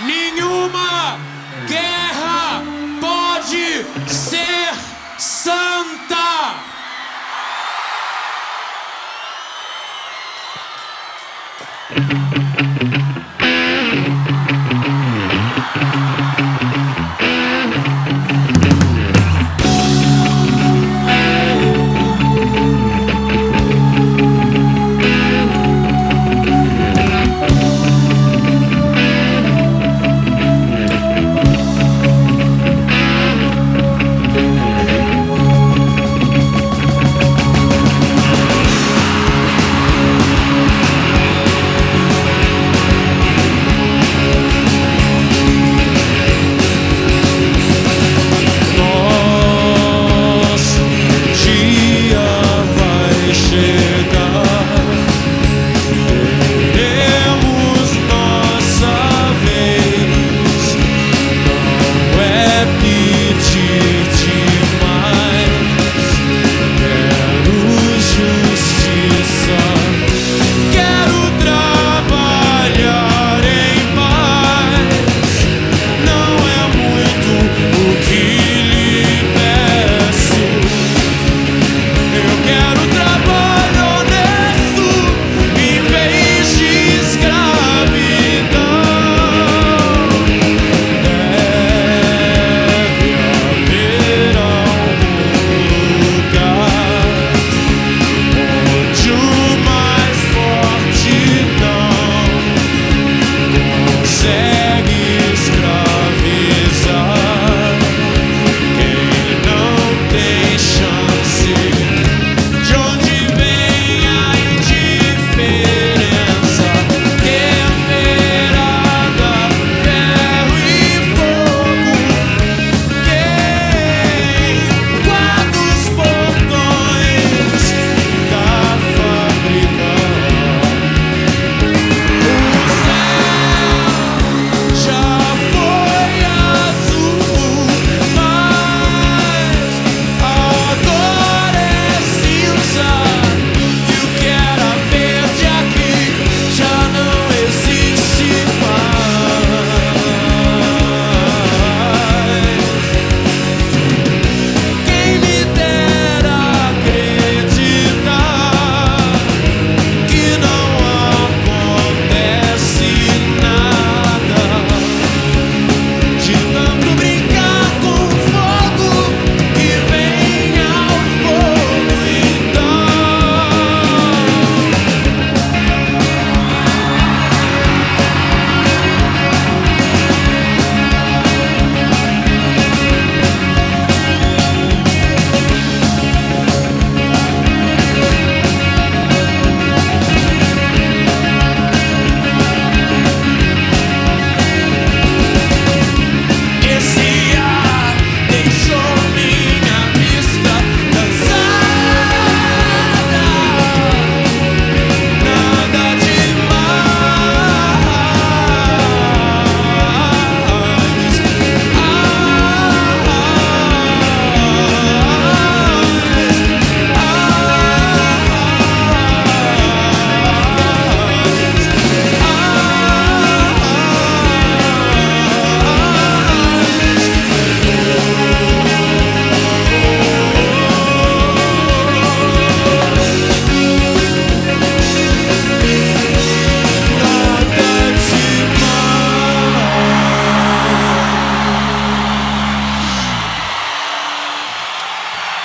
Nenhuma guerra pode ser santa.